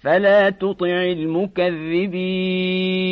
فلا تطع المكذبين